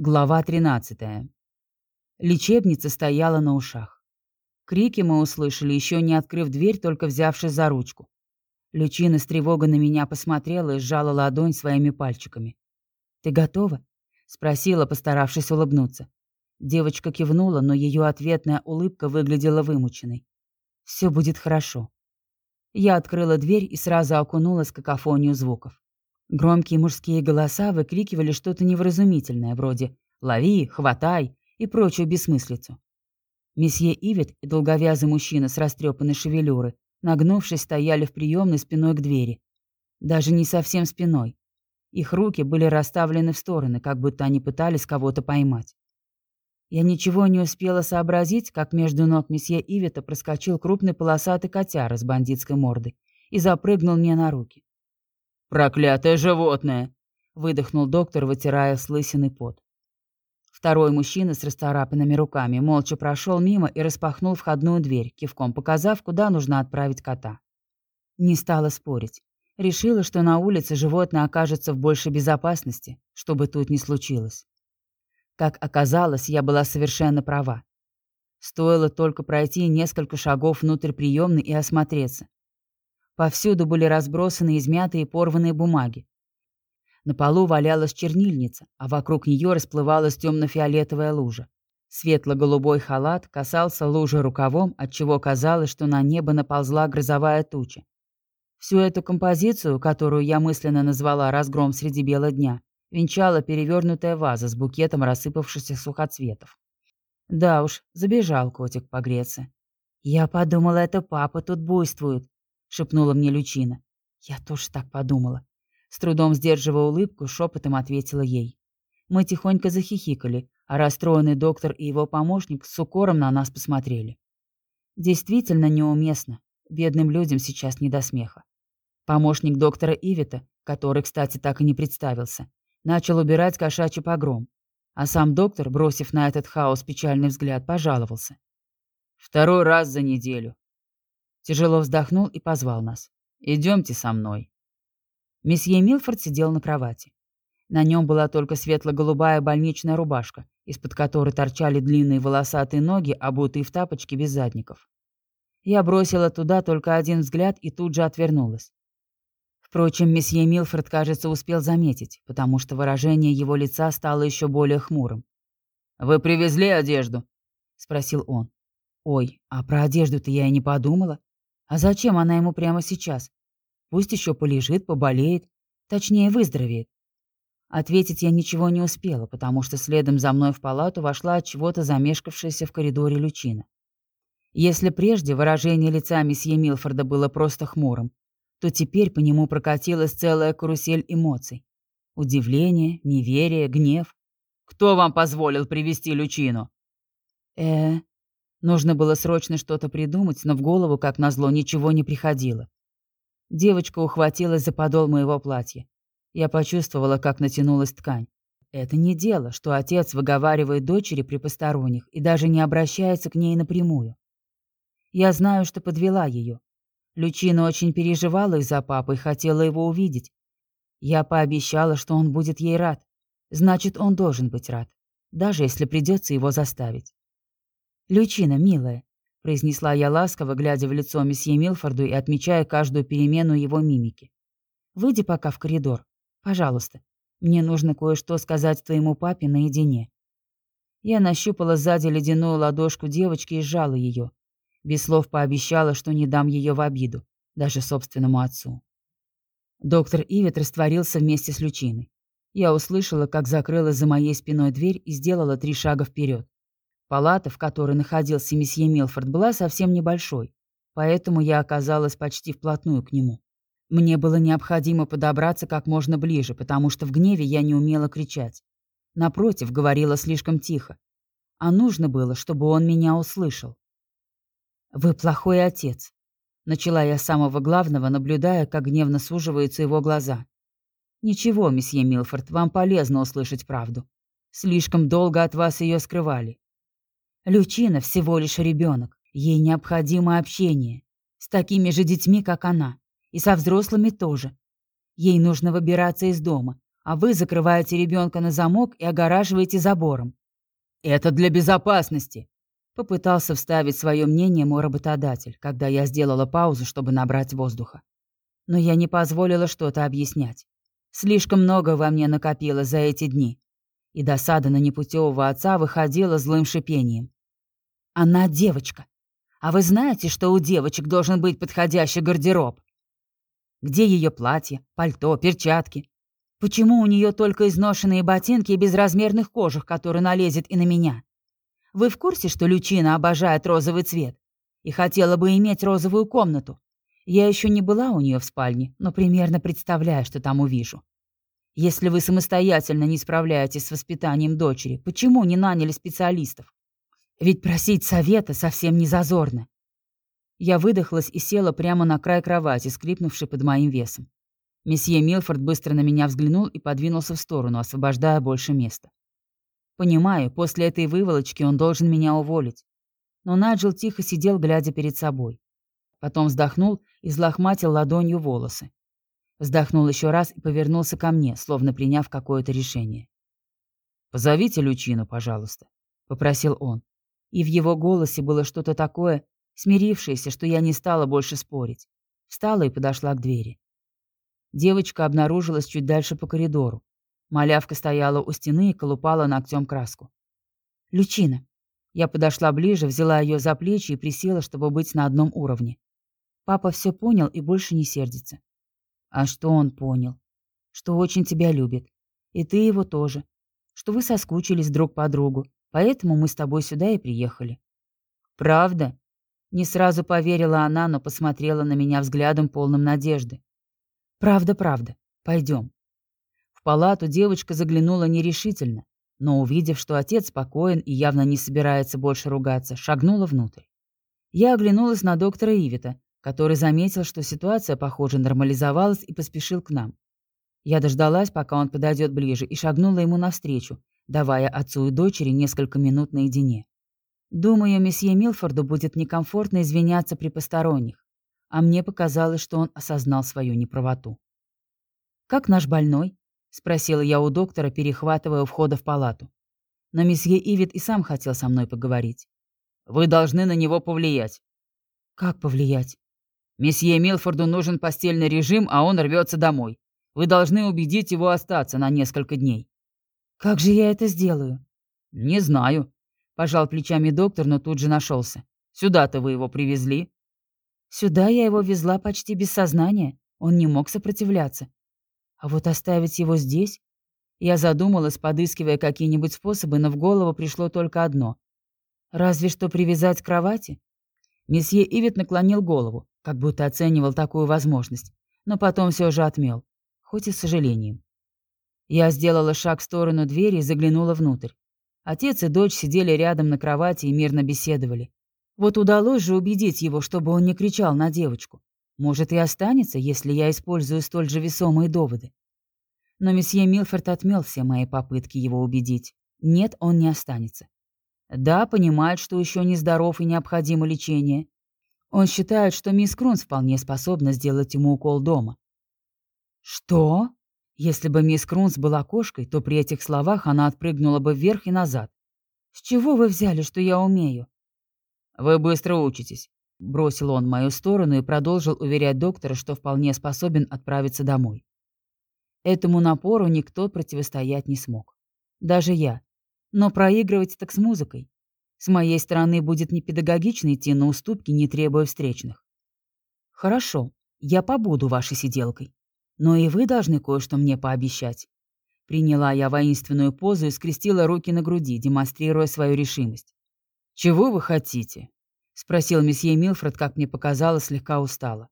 Глава 13. Лечебница стояла на ушах. Крики мы услышали, еще не открыв дверь, только взявшись за ручку. Лючина с тревогой на меня посмотрела и сжала ладонь своими пальчиками. «Ты готова?» — спросила, постаравшись улыбнуться. Девочка кивнула, но ее ответная улыбка выглядела вымученной. «Все будет хорошо». Я открыла дверь и сразу окунулась в какофонию звуков. Громкие мужские голоса выкрикивали что-то невразумительное, вроде «лови», «хватай» и прочую бессмыслицу. Месье Ивет и долговязый мужчина с растрепанной шевелюры, нагнувшись, стояли в приемной спиной к двери. Даже не совсем спиной. Их руки были расставлены в стороны, как будто они пытались кого-то поймать. Я ничего не успела сообразить, как между ног месье Ивета проскочил крупный полосатый котяра с бандитской мордой и запрыгнул мне на руки. «Проклятое животное!» — выдохнул доктор, вытирая с лысины пот. Второй мужчина с расцарапанными руками молча прошел мимо и распахнул входную дверь, кивком показав, куда нужно отправить кота. Не стала спорить. Решила, что на улице животное окажется в большей безопасности, чтобы тут не случилось. Как оказалось, я была совершенно права. Стоило только пройти несколько шагов внутрь приемной и осмотреться. Повсюду были разбросаны измятые и порванные бумаги. На полу валялась чернильница, а вокруг нее расплывалась темно-фиолетовая лужа. Светло-голубой халат касался лужи рукавом, отчего казалось, что на небо наползла грозовая туча. Всю эту композицию, которую я мысленно назвала «Разгром среди бела дня», венчала перевернутая ваза с букетом рассыпавшихся сухоцветов. Да уж, забежал котик погреться. Я подумала, это папа тут буйствует, — шепнула мне Лючина. Я тоже так подумала. С трудом сдерживая улыбку, шепотом ответила ей. Мы тихонько захихикали, а расстроенный доктор и его помощник с укором на нас посмотрели. Действительно неуместно. Бедным людям сейчас не до смеха. Помощник доктора Ивита, который, кстати, так и не представился, начал убирать кошачий погром. А сам доктор, бросив на этот хаос печальный взгляд, пожаловался. «Второй раз за неделю. Тяжело вздохнул и позвал нас. «Идемте со мной». Месье Милфорд сидел на кровати. На нем была только светло-голубая больничная рубашка, из-под которой торчали длинные волосатые ноги, обутые в тапочки без задников. Я бросила туда только один взгляд и тут же отвернулась. Впрочем, месье Милфорд, кажется, успел заметить, потому что выражение его лица стало еще более хмурым. «Вы привезли одежду?» — спросил он. «Ой, а про одежду-то я и не подумала. А зачем она ему прямо сейчас? Пусть еще полежит, поболеет, точнее выздоровеет. Ответить я ничего не успела, потому что следом за мной в палату вошла от чего-то замешкавшаяся в коридоре лючина. Если прежде выражение лица месье Милфорда было просто хмурым, то теперь по нему прокатилась целая карусель эмоций. Удивление, неверие, гнев. «Кто вам позволил привести лючину?» «Э, Нужно было срочно что-то придумать, но в голову, как назло, ничего не приходило. Девочка ухватилась за подол моего платья. Я почувствовала, как натянулась ткань. Это не дело, что отец выговаривает дочери при посторонних и даже не обращается к ней напрямую. Я знаю, что подвела ее. Лючина очень переживала из-за папы и хотела его увидеть. Я пообещала, что он будет ей рад. Значит, он должен быть рад, даже если придется его заставить. «Лючина, милая», — произнесла я ласково, глядя в лицо месье Милфорду и отмечая каждую перемену его мимики. «Выйди пока в коридор. Пожалуйста. Мне нужно кое-что сказать твоему папе наедине». Я нащупала сзади ледяную ладошку девочки и сжала ее. Без слов пообещала, что не дам ее в обиду, даже собственному отцу. Доктор Ивет растворился вместе с Лючиной. Я услышала, как закрылась за моей спиной дверь и сделала три шага вперед. Палата, в которой находился месье Милфорд, была совсем небольшой, поэтому я оказалась почти вплотную к нему. Мне было необходимо подобраться как можно ближе, потому что в гневе я не умела кричать. Напротив, говорила слишком тихо. А нужно было, чтобы он меня услышал. «Вы плохой отец», — начала я самого главного, наблюдая, как гневно суживаются его глаза. «Ничего, месье Милфорд, вам полезно услышать правду. Слишком долго от вас ее скрывали. Лючина всего лишь ребенок. Ей необходимо общение. С такими же детьми, как она. И со взрослыми тоже. Ей нужно выбираться из дома, а вы закрываете ребенка на замок и огораживаете забором. Это для безопасности. Попытался вставить свое мнение мой работодатель, когда я сделала паузу, чтобы набрать воздуха. Но я не позволила что-то объяснять. Слишком много во мне накопилось за эти дни. И досада на непутевого отца выходила злым шипением. Она девочка. А вы знаете, что у девочек должен быть подходящий гардероб? Где ее платье, пальто, перчатки? Почему у нее только изношенные ботинки и безразмерных кожух, которые налезет и на меня? Вы в курсе, что Лючина обожает розовый цвет? И хотела бы иметь розовую комнату? Я еще не была у нее в спальне, но примерно представляю, что там увижу. Если вы самостоятельно не справляетесь с воспитанием дочери, почему не наняли специалистов? Ведь просить совета совсем не зазорно. Я выдохлась и села прямо на край кровати, скрипнувшей под моим весом. Месье Милфорд быстро на меня взглянул и подвинулся в сторону, освобождая больше места. Понимаю, после этой выволочки он должен меня уволить. Но Наджил тихо сидел, глядя перед собой. Потом вздохнул и взлохматил ладонью волосы. Вздохнул еще раз и повернулся ко мне, словно приняв какое-то решение. «Позовите Лючину, пожалуйста», — попросил он. И в его голосе было что-то такое, смирившееся, что я не стала больше спорить. Встала и подошла к двери. Девочка обнаружилась чуть дальше по коридору. Малявка стояла у стены и колупала ногтем краску. «Лючина». Я подошла ближе, взяла ее за плечи и присела, чтобы быть на одном уровне. Папа все понял и больше не сердится. А что он понял? Что очень тебя любит. И ты его тоже. Что вы соскучились друг по другу. Поэтому мы с тобой сюда и приехали. Правда? Не сразу поверила она, но посмотрела на меня взглядом полным надежды. Правда, правда. Пойдем. В палату девочка заглянула нерешительно, но, увидев, что отец спокоен и явно не собирается больше ругаться, шагнула внутрь. Я оглянулась на доктора Ивита, который заметил, что ситуация, похоже, нормализовалась и поспешил к нам. Я дождалась, пока он подойдет ближе, и шагнула ему навстречу, давая отцу и дочери несколько минут наедине. Думаю, месье Милфорду будет некомфортно извиняться при посторонних, а мне показалось, что он осознал свою неправоту. «Как наш больной?» — спросила я у доктора, перехватывая у входа в палату. Но месье Ивит и сам хотел со мной поговорить. «Вы должны на него повлиять». «Как повлиять?» «Месье Милфорду нужен постельный режим, а он рвется домой. Вы должны убедить его остаться на несколько дней». «Как же я это сделаю?» «Не знаю», — пожал плечами доктор, но тут же нашелся. «Сюда-то вы его привезли?» «Сюда я его везла почти без сознания. Он не мог сопротивляться. А вот оставить его здесь? Я задумалась, подыскивая какие-нибудь способы, но в голову пришло только одно. Разве что привязать к кровати?» Месье Ивит наклонил голову, как будто оценивал такую возможность, но потом все же отмел, хоть и с сожалением. Я сделала шаг в сторону двери и заглянула внутрь. Отец и дочь сидели рядом на кровати и мирно беседовали. Вот удалось же убедить его, чтобы он не кричал на девочку. Может, и останется, если я использую столь же весомые доводы. Но месье Милфорд отмел все мои попытки его убедить. Нет, он не останется. Да, понимает, что еще не здоров и необходимо лечение. Он считает, что мисс Крунс вполне способна сделать ему укол дома. Что? Если бы мисс Крунс была кошкой, то при этих словах она отпрыгнула бы вверх и назад. «С чего вы взяли, что я умею?» «Вы быстро учитесь», — бросил он в мою сторону и продолжил уверять доктора, что вполне способен отправиться домой. Этому напору никто противостоять не смог. Даже я. Но проигрывать так с музыкой. С моей стороны будет непедагогично идти на уступки, не требуя встречных. Хорошо, я побуду вашей сиделкой. Но и вы должны кое-что мне пообещать. Приняла я воинственную позу и скрестила руки на груди, демонстрируя свою решимость. «Чего вы хотите?» — спросил месье Милфред, как мне показалось, слегка устало.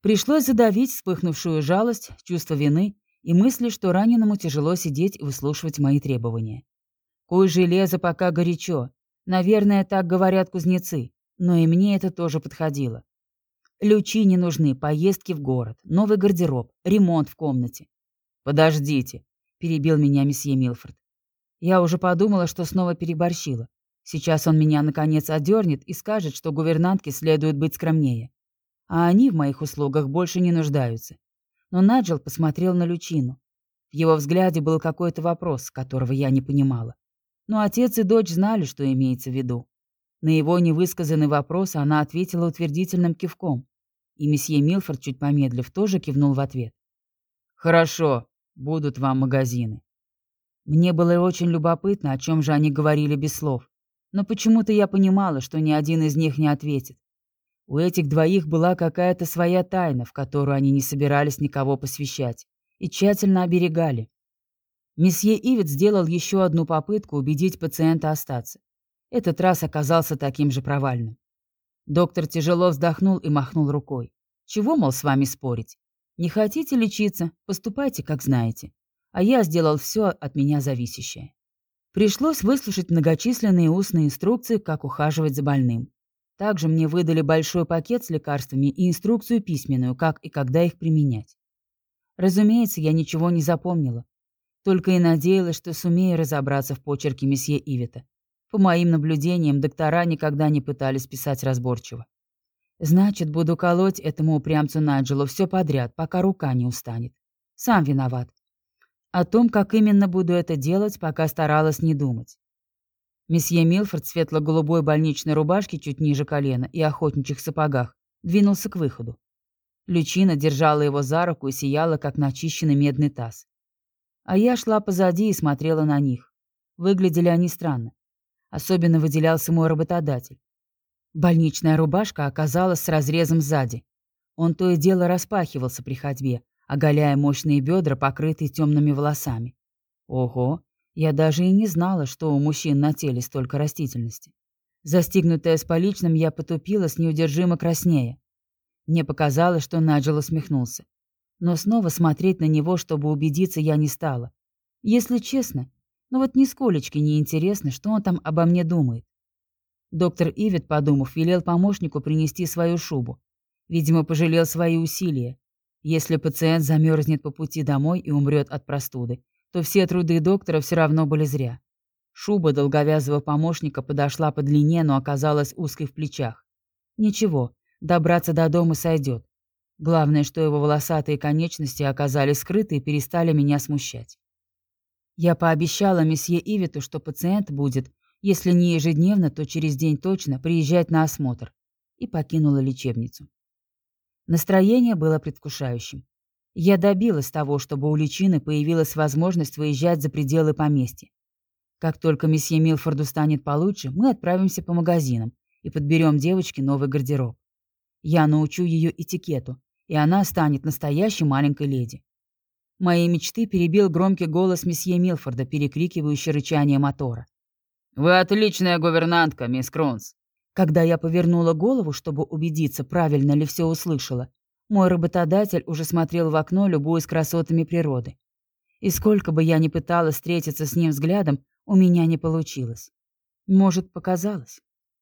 Пришлось задавить вспыхнувшую жалость, чувство вины и мысли, что раненому тяжело сидеть и выслушивать мои требования. Куй железо пока горячо. Наверное, так говорят кузнецы, но и мне это тоже подходило. Лючи не нужны, поездки в город, новый гардероб, ремонт в комнате. «Подождите», — перебил меня месье Милфорд. Я уже подумала, что снова переборщила. Сейчас он меня, наконец, одернет и скажет, что гувернантке следует быть скромнее. А они в моих услугах больше не нуждаются. Но Наджел посмотрел на Лючину. В его взгляде был какой-то вопрос, которого я не понимала. Но отец и дочь знали, что имеется в виду. На его невысказанный вопрос она ответила утвердительным кивком. И месье Милфорд, чуть помедлив, тоже кивнул в ответ. «Хорошо, будут вам магазины». Мне было очень любопытно, о чем же они говорили без слов. Но почему-то я понимала, что ни один из них не ответит. У этих двоих была какая-то своя тайна, в которую они не собирались никого посвящать, и тщательно оберегали. Месье Ивет сделал еще одну попытку убедить пациента остаться. Этот раз оказался таким же провальным. Доктор тяжело вздохнул и махнул рукой. «Чего, мол, с вами спорить? Не хотите лечиться? Поступайте, как знаете. А я сделал все от меня зависящее». Пришлось выслушать многочисленные устные инструкции, как ухаживать за больным. Также мне выдали большой пакет с лекарствами и инструкцию письменную, как и когда их применять. Разумеется, я ничего не запомнила. Только и надеялась, что сумею разобраться в почерке месье Ивета. По моим наблюдениям, доктора никогда не пытались писать разборчиво. Значит, буду колоть этому упрямцу Найджелу все подряд, пока рука не устанет. Сам виноват. О том, как именно буду это делать, пока старалась не думать. Месье Милфорд в светло-голубой больничной рубашке чуть ниже колена и охотничьих сапогах двинулся к выходу. Лючина держала его за руку и сияла, как начищенный медный таз. А я шла позади и смотрела на них. Выглядели они странно. Особенно выделялся мой работодатель. Больничная рубашка оказалась с разрезом сзади. Он то и дело распахивался при ходьбе, оголяя мощные бедра, покрытые темными волосами. Ого, я даже и не знала, что у мужчин на теле столько растительности. Застигнутая с поличным, я потупилась неудержимо краснее. Мне показалось, что Наджел усмехнулся. Но снова смотреть на него, чтобы убедиться, я не стала. Если честно, ну вот нисколечки не интересно, что он там обо мне думает. Доктор Ивет, подумав, велел помощнику принести свою шубу. Видимо, пожалел свои усилия. Если пациент замерзнет по пути домой и умрет от простуды, то все труды доктора все равно были зря. Шуба долговязого помощника подошла по длине, но оказалась узкой в плечах. Ничего, добраться до дома сойдет. Главное, что его волосатые конечности оказались скрыты и перестали меня смущать. Я пообещала месье Ивиту, что пациент будет, если не ежедневно, то через день точно, приезжать на осмотр, и покинула лечебницу. Настроение было предвкушающим. Я добилась того, чтобы у личины появилась возможность выезжать за пределы поместья. Как только месье Милфорду станет получше, мы отправимся по магазинам и подберем девочке новый гардероб. Я научу ее этикету, и она станет настоящей маленькой леди. Мои мечты перебил громкий голос месье Милфорда, перекрикивающий рычание мотора. «Вы отличная гувернантка, мисс Кронс!» Когда я повернула голову, чтобы убедиться, правильно ли все услышала, мой работодатель уже смотрел в окно, любуясь красотами природы. И сколько бы я ни пыталась встретиться с ним взглядом, у меня не получилось. Может, показалось.